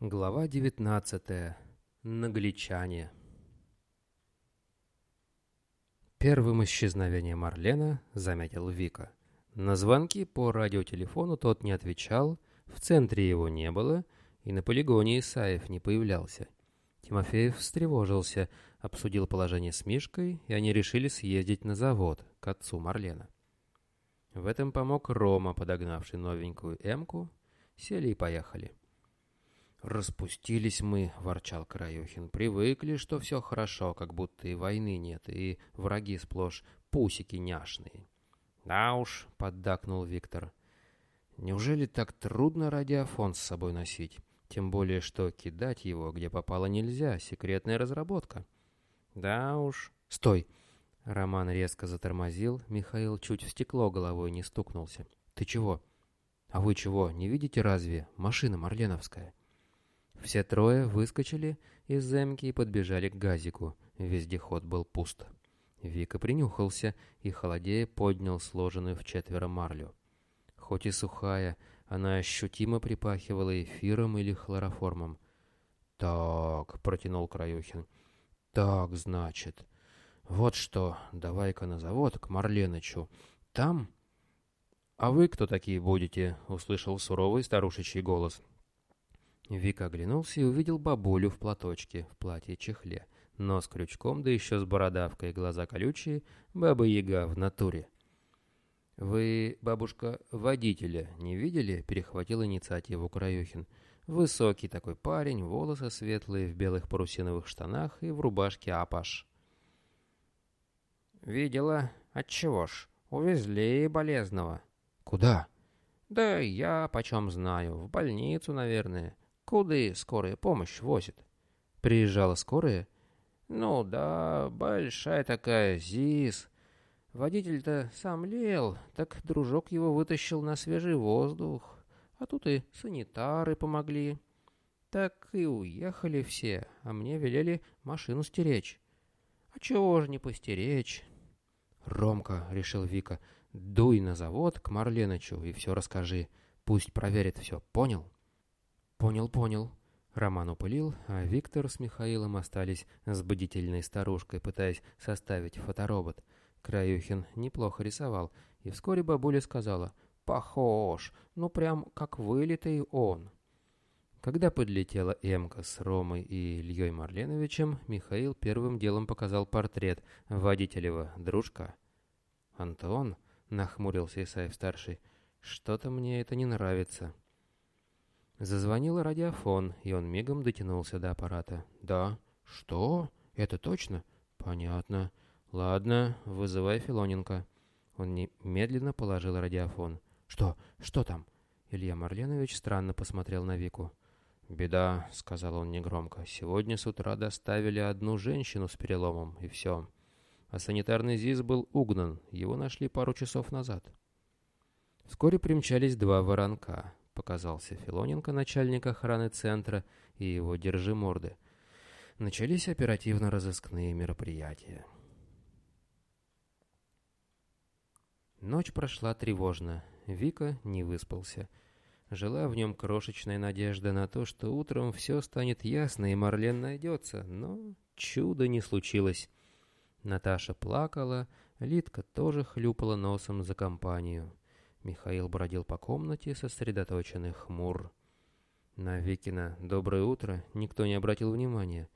Глава 19. Нагличане. Первым исчезновение Марлена заметил Вика. На звонки по радиотелефону тот не отвечал, в центре его не было, и на полигоне Исаев не появлялся. Тимофеев встревожился, обсудил положение с Мишкой, и они решили съездить на завод к отцу Марлена. В этом помог Рома, подогнавший новенькую «Эмку». Сели и поехали. «Распустились мы», — ворчал Краюхин. «Привыкли, что все хорошо, как будто и войны нет, и враги сплошь пусики няшные». «Да уж», — поддакнул Виктор. «Неужели так трудно радиофон с собой носить? Тем более, что кидать его, где попало, нельзя. Секретная разработка». «Да уж». «Стой!» Роман резко затормозил. Михаил чуть в стекло головой не стукнулся. «Ты чего?» «А вы чего, не видите разве? Машина Марленовская». Все трое выскочили из земки и подбежали к газику. Вездеход был пуст. Вика принюхался и, холодея, поднял сложенную в четверо марлю. Хоть и сухая, она ощутимо припахивала эфиром или хлороформом. «Так», — протянул Краюхин, — «так, значит. Вот что, давай-ка на завод к Марленычу. Там...» «А вы кто такие будете?» — услышал суровый старушечий голос. Вика оглянулся и увидел бабулю в платочке, в платье-чехле. Нос крючком, да еще с бородавкой, глаза колючие, баба-яга в натуре. «Вы, бабушка, водителя не видели?» — перехватил инициативу Краюхин. «Высокий такой парень, волосы светлые, в белых парусиновых штанах и в рубашке апаш». «Видела? Отчего ж? Увезли болезного». «Куда?» «Да я почем знаю. В больницу, наверное. Куда скорая помощь возит?» «Приезжала скорая?» «Ну да, большая такая, ЗИС. Водитель-то сам лел, так дружок его вытащил на свежий воздух. А тут и санитары помогли. Так и уехали все, а мне велели машину стеречь. А чего же не постеречь?» «Ромка», — решил Вика, — «дуй на завод к Марленычу и все расскажи. Пусть проверит все, понял?» «Понял, понял». Роман упылил, а Виктор с Михаилом остались с бдительной старушкой, пытаясь составить фоторобот. Краюхин неплохо рисовал, и вскоре бабуля сказала «Похож, ну прям как вылитый он». Когда подлетела Эмка с Ромой и Ильей Марленовичем, Михаил первым делом показал портрет водителева дружка. «Антон?» — нахмурился Исаев-старший. «Что-то мне это не нравится». Зазвонил радиофон, и он мигом дотянулся до аппарата. «Да». «Что? Это точно?» «Понятно. Ладно, вызывай Филоненко». Он медленно положил радиофон. «Что? Что там?» Илья Марленович странно посмотрел на Вику. «Беда», — сказал он негромко. «Сегодня с утра доставили одну женщину с переломом, и все. А санитарный ЗИС был угнан, его нашли пару часов назад». Вскоре примчались два воронка. Показался Филоненко, начальник охраны центра, и его «держи морды». Начались оперативно-розыскные мероприятия. Ночь прошла тревожно. Вика не выспался. Жила в нем крошечная надежда на то, что утром все станет ясно и Марлен найдется, но чуда не случилось. Наташа плакала, Литка тоже хлюпала носом за компанию. Михаил бродил по комнате, сосредоточенный хмур. На Викина «Доброе утро» никто не обратил внимания.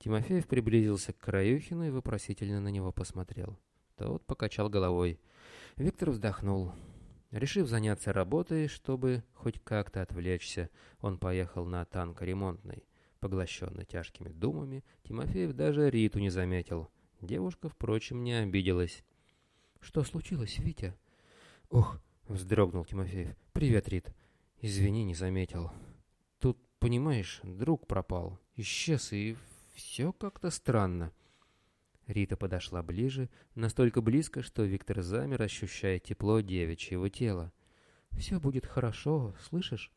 Тимофеев приблизился к Краюхину и вопросительно на него посмотрел. Тот покачал головой. Виктор вздохнул. Решив заняться работой, чтобы хоть как-то отвлечься, он поехал на танкоремонтный. Поглощенный тяжкими думами, Тимофеев даже Риту не заметил. Девушка, впрочем, не обиделась. «Что случилось, Витя?» «Ох!» — вздрогнул Тимофеев. «Привет, Рит. Извини, не заметил. Тут, понимаешь, друг пропал. Исчез, и все как-то странно». Рита подошла ближе, настолько близко, что Виктор замер, ощущая тепло девичьего тела. «Все будет хорошо, слышишь?»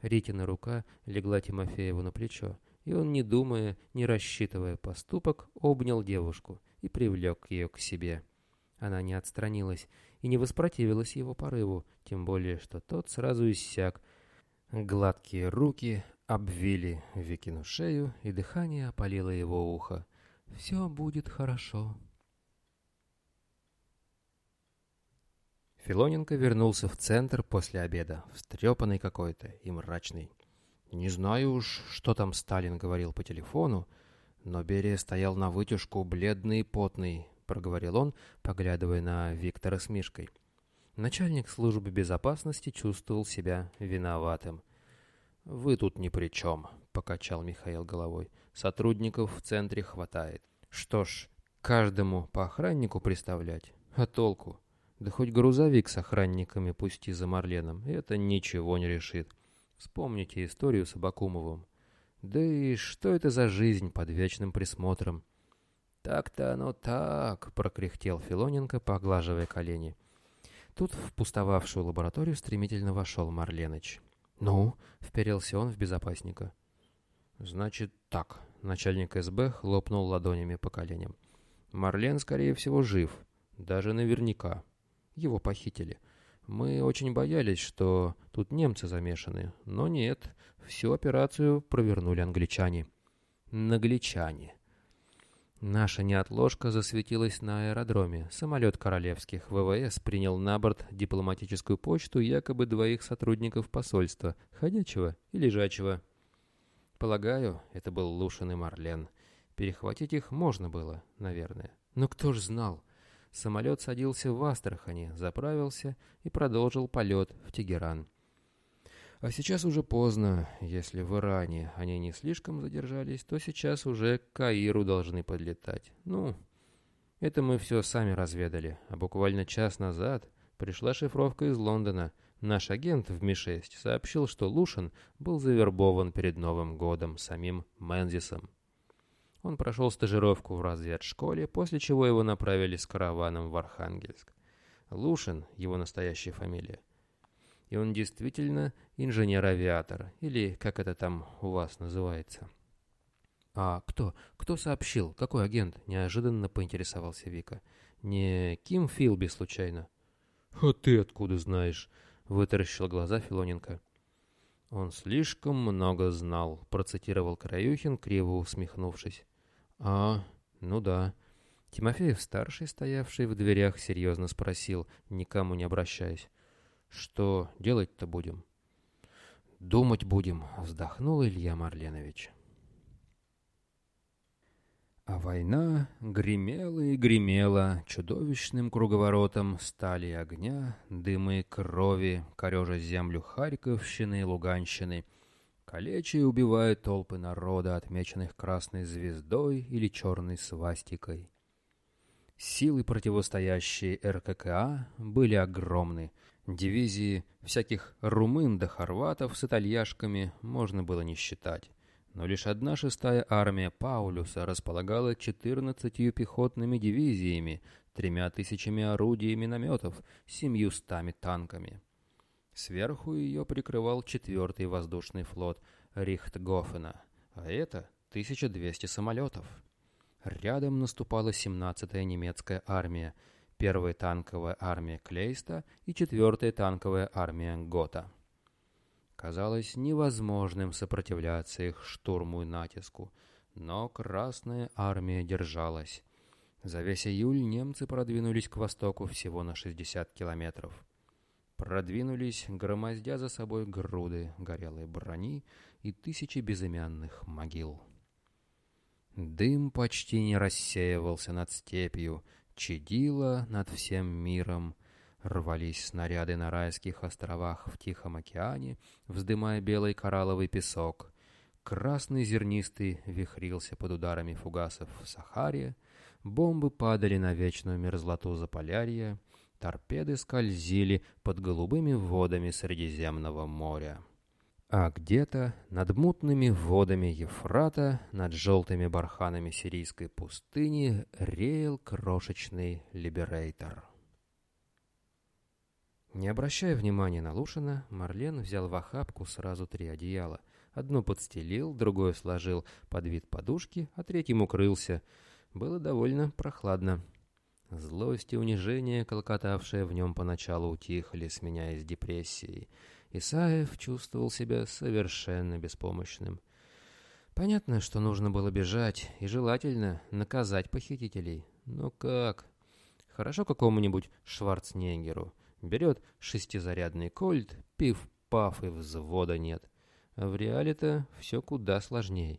Ритина рука легла Тимофееву на плечо, и он, не думая, не рассчитывая поступок, обнял девушку и привлек ее к себе. Она не отстранилась и не воспротивилась его порыву, тем более, что тот сразу иссяк. Гладкие руки обвили Викину шею, и дыхание опалило его ухо. «Все будет хорошо». Филоненко вернулся в центр после обеда, встрепанный какой-то и мрачный. Не знаю уж, что там Сталин говорил по телефону, но Берия стоял на вытяжку, бледный и потный, проговорил он, поглядывая на Виктора с Мишкой. Начальник службы безопасности чувствовал себя виноватым. «Вы тут ни при чем», — покачал Михаил головой. «Сотрудников в центре хватает. Что ж, каждому по охраннику представлять? А толку? Да хоть грузовик с охранниками пусти за Марленом, это ничего не решит. Вспомните историю с Абакумовым. Да и что это за жизнь под вечным присмотром? «Так-то оно так», — прокряхтел Филоненко, поглаживая колени. Тут в пустовавшую лабораторию стремительно вошел Марленыч. «Ну?» — вперился он в безопасника. «Значит так», — начальник СБ хлопнул ладонями по коленям. «Марлен, скорее всего, жив. Даже наверняка. Его похитили. Мы очень боялись, что тут немцы замешаны. Но нет, всю операцию провернули англичане». «Нагличане», Наша неотложка засветилась на аэродроме. Самолет королевских ВВС принял на борт дипломатическую почту якобы двоих сотрудников посольства, ходячего и лежачего. Полагаю, это был Лушин и Марлен. Перехватить их можно было, наверное. Но кто ж знал? Самолет садился в Астрахани, заправился и продолжил полет в Тегеран. А сейчас уже поздно. Если в Иране они не слишком задержались, то сейчас уже к Каиру должны подлетать. Ну, это мы все сами разведали. А буквально час назад пришла шифровка из Лондона. Наш агент в Ми-6 сообщил, что Лушин был завербован перед Новым годом самим Мензисом. Он прошел стажировку в разведшколе, после чего его направили с караваном в Архангельск. Лушин, его настоящая фамилия, и он действительно инженер-авиатор, или как это там у вас называется. «А кто? Кто сообщил? Какой агент?» — неожиданно поинтересовался Вика. «Не Ким Филби, случайно?» «А ты откуда знаешь?» — вытаращил глаза Филоненко. «Он слишком много знал», — процитировал Краюхин, криво усмехнувшись. «А, ну да». Тимофеев-старший, стоявший в дверях, серьезно спросил, никому не обращаясь. Что делать-то будем? Думать будем, вздохнул Илья Марленович. А война гремела и гремела чудовищным круговоротом стали огня, дыма и крови, корежа землю Харьковщины и Луганщины, калеча и убивая толпы народа, отмеченных красной звездой или черной свастикой. Силы, противостоящие РККА, были огромны — Дивизии всяких румын да хорватов с итальяшками можно было не считать. Но лишь одна шестая армия Паулюса располагала 14 пехотными дивизиями, тремя тысячами орудий и минометов, семьюстами танками. Сверху ее прикрывал четвертый воздушный флот Рихтгофена, а это 1200 самолетов. Рядом наступала 17-я немецкая армия – первая танковая армия Клейста и четвертая танковая армия Гота. Казалось невозможным сопротивляться их штурму и натиску, но Красная армия держалась. За весь июль немцы продвинулись к востоку всего на 60 километров. Продвинулись, громоздя за собой груды горелой брони и тысячи безымянных могил. Дым почти не рассеивался над степью, чадило над всем миром. Рвались снаряды на райских островах в Тихом океане, вздымая белый коралловый песок. Красный зернистый вихрился под ударами фугасов в Сахаре, бомбы падали на вечную мерзлоту Заполярья, торпеды скользили под голубыми водами Средиземного моря. А где-то над мутными водами Ефрата, над желтыми барханами сирийской пустыни реял крошечный либерейтор. Не обращая внимания на Лушина, Марлен взял в охапку сразу три одеяла. Одно подстелил, другое сложил под вид подушки, а третьим укрылся. Было довольно прохладно. Злость и унижение, колкотавшие в нем поначалу, утихли, сменяясь депрессией — Исаев чувствовал себя совершенно беспомощным. Понятно, что нужно было бежать, и желательно наказать похитителей. Но как? Хорошо какому-нибудь Шварценеггеру. Берет шестизарядный кольт, пив-паф и взвода нет. А в реале-то все куда сложнее.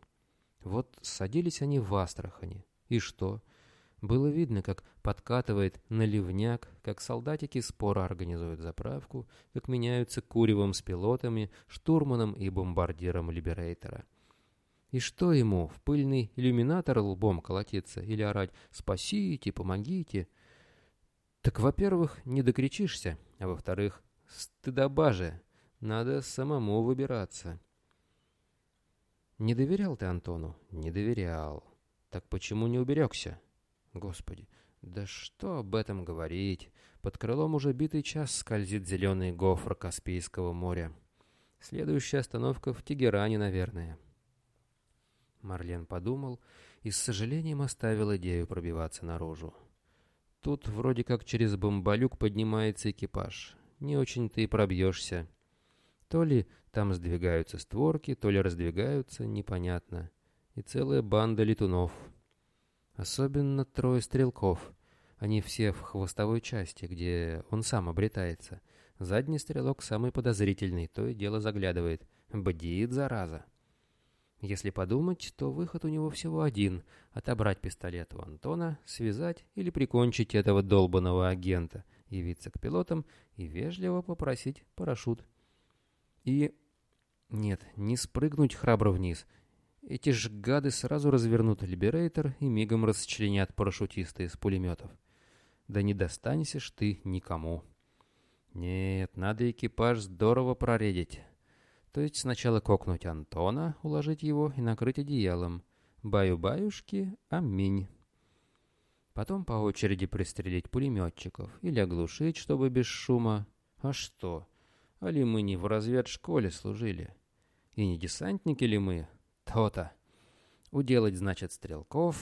Вот садились они в Астрахани. И что? Было видно, как подкатывает наливняк, как солдатики споро организуют заправку, как меняются куревом с пилотами, штурманом и бомбардиром Либерейтера. И что ему, в пыльный иллюминатор лбом колотиться или орать «Спасите, помогите»? Так, во-первых, не докричишься, а во-вторых, стыдоба же, надо самому выбираться. Не доверял ты Антону? Не доверял. Так почему не уберегся? Господи, да что об этом говорить? Под крылом уже битый час скользит зеленый гофр Каспийского моря. Следующая остановка в Тегеране, наверное. Марлен подумал и с сожалением оставил идею пробиваться наружу. Тут вроде как через бомбалюк поднимается экипаж. Не очень ты и пробьешься. То ли там сдвигаются створки, то ли раздвигаются, непонятно. И целая банда летунов — Особенно трое стрелков. Они все в хвостовой части, где он сам обретается. Задний стрелок самый подозрительный, то и дело заглядывает. Бдит, зараза. Если подумать, то выход у него всего один — отобрать пистолет у Антона, связать или прикончить этого долбанного агента, явиться к пилотам и вежливо попросить парашют. И... Нет, не спрыгнуть храбро вниз — эти ж гады сразу развернут либерейтор и мигом расчленят парашютисты из пулеметов. Да не достанься ж ты никому. Нет, надо экипаж здорово проредить. То есть сначала кокнуть Антона, уложить его и накрыть одеялом. Баю-баюшки, аминь. Потом по очереди пристрелить пулеметчиков или оглушить, чтобы без шума. А что? А ли мы не в разведшколе служили? И не десантники ли мы? То-то. Уделать, значит, стрелков,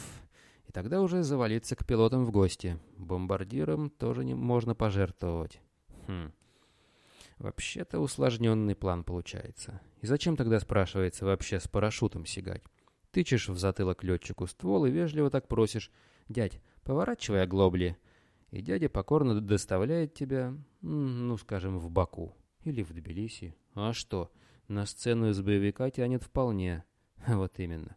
и тогда уже завалиться к пилотам в гости. Бомбардиром тоже не можно пожертвовать. Хм. Вообще-то усложненный план получается. И зачем тогда, спрашивается, вообще с парашютом сигать? Тычешь в затылок летчику ствол и вежливо так просишь, «Дядь, поворачивай оглобли». И дядя покорно доставляет тебя, ну, скажем, в Баку или в Тбилиси. А что, на сцену из боевика тянет вполне. Вот именно.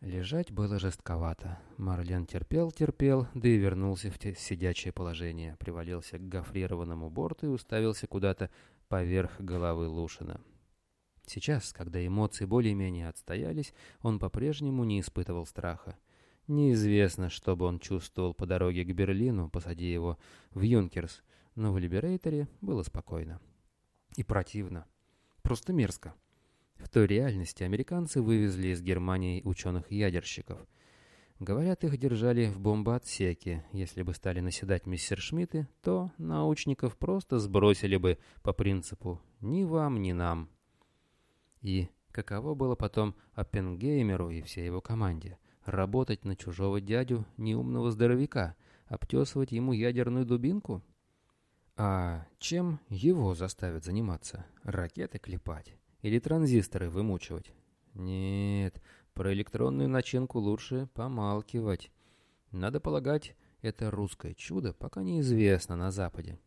Лежать было жестковато. Марлен терпел-терпел, да и вернулся в сидячее положение, привалился к гофрированному борту и уставился куда-то поверх головы Лушина. Сейчас, когда эмоции более-менее отстоялись, он по-прежнему не испытывал страха. Неизвестно, что бы он чувствовал по дороге к Берлину, посади его в Юнкерс, но в Либерейторе было спокойно. И противно. Просто мерзко. В той реальности американцы вывезли из Германии ученых-ядерщиков. Говорят, их держали в бомбоотсеке. Если бы стали наседать мессершмитты, то научников просто сбросили бы по принципу «ни вам, ни нам». И каково было потом Оппенгеймеру и всей его команде работать на чужого дядю неумного здоровяка, обтесывать ему ядерную дубинку? А чем его заставят заниматься? Ракеты клепать? Или транзисторы вымучивать? Нет, про электронную начинку лучше помалкивать. Надо полагать, это русское чудо пока неизвестно на Западе.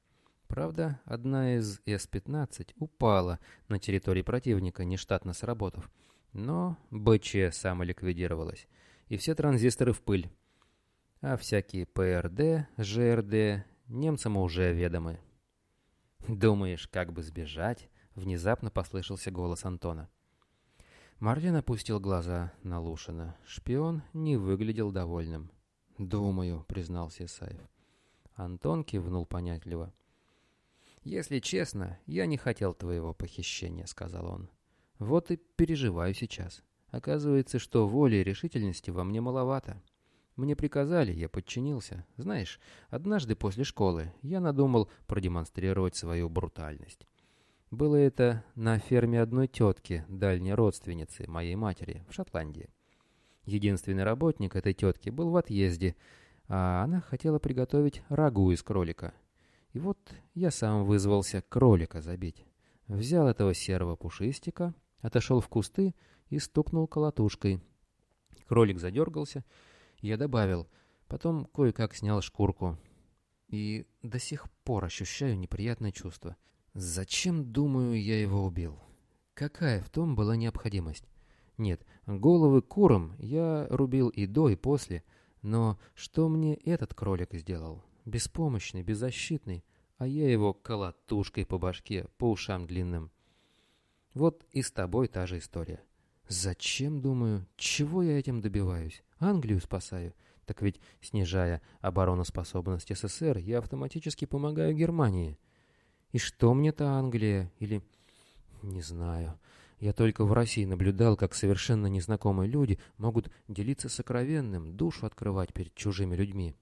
Правда, одна из С-15 упала на территории противника, нештатно сработав. Но БЧ самоликвидировалась, и все транзисторы в пыль. А всякие ПРД, ЖРД немцам уже ведомы. Думаешь, как бы сбежать? Внезапно послышался голос Антона. Марлин опустил глаза на Лушина. Шпион не выглядел довольным. «Думаю», — признался Исаев. Антон кивнул понятливо. «Если честно, я не хотел твоего похищения», — сказал он. «Вот и переживаю сейчас. Оказывается, что воли и решительности во мне маловато. Мне приказали, я подчинился. Знаешь, однажды после школы я надумал продемонстрировать свою брутальность. Было это на ферме одной тетки, дальней родственницы моей матери, в Шотландии. Единственный работник этой тетки был в отъезде, а она хотела приготовить рагу из кролика. И вот я сам вызвался кролика забить. Взял этого серого пушистика, отошел в кусты и стукнул колотушкой. Кролик задергался, я добавил, потом кое-как снял шкурку. И до сих пор ощущаю неприятное чувство. Зачем, думаю, я его убил? Какая в том была необходимость? Нет, головы курам я рубил и до, и после, но что мне этот кролик сделал? Беспомощный, беззащитный, а я его колотушкой по башке, по ушам длинным. Вот и с тобой та же история. Зачем, думаю, чего я этим добиваюсь? Англию спасаю. Так ведь, снижая обороноспособность СССР, я автоматически помогаю Германии. И что мне-то Англия? Или... Не знаю. Я только в России наблюдал, как совершенно незнакомые люди могут делиться сокровенным, душу открывать перед чужими людьми.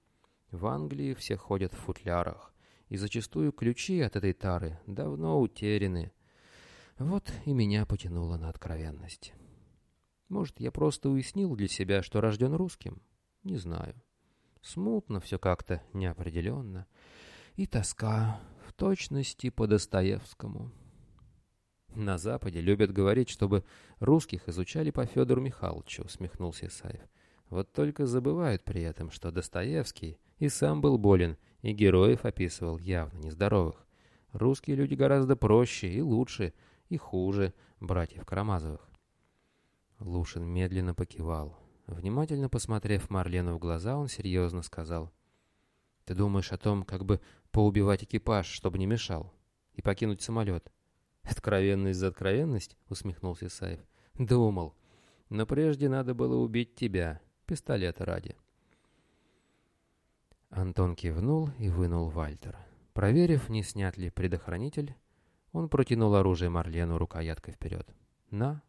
В Англии все ходят в футлярах, и зачастую ключи от этой тары давно утеряны. Вот и меня потянуло на откровенность. Может, я просто уяснил для себя, что рожден русским? Не знаю. Смутно все как-то, неопределенно. И тоска, точности по Достоевскому. На Западе любят говорить, чтобы русских изучали по Федору Михайловичу, усмехнулся Исаев. Вот только забывают при этом, что Достоевский и сам был болен, и героев описывал явно нездоровых. Русские люди гораздо проще и лучше, и хуже братьев Карамазовых. Лушин медленно покивал. Внимательно посмотрев Марлену в глаза, он серьезно сказал. «Ты думаешь о том, как бы поубивать экипаж, чтобы не мешал, и покинуть самолет?» «Откровенность за откровенность?» — усмехнулся Исаев. «Думал. Но прежде надо было убить тебя, пистолета ради». Антон кивнул и вынул Вальтер. Проверив, не снят ли предохранитель, он протянул оружие Марлену рукояткой вперед. «На,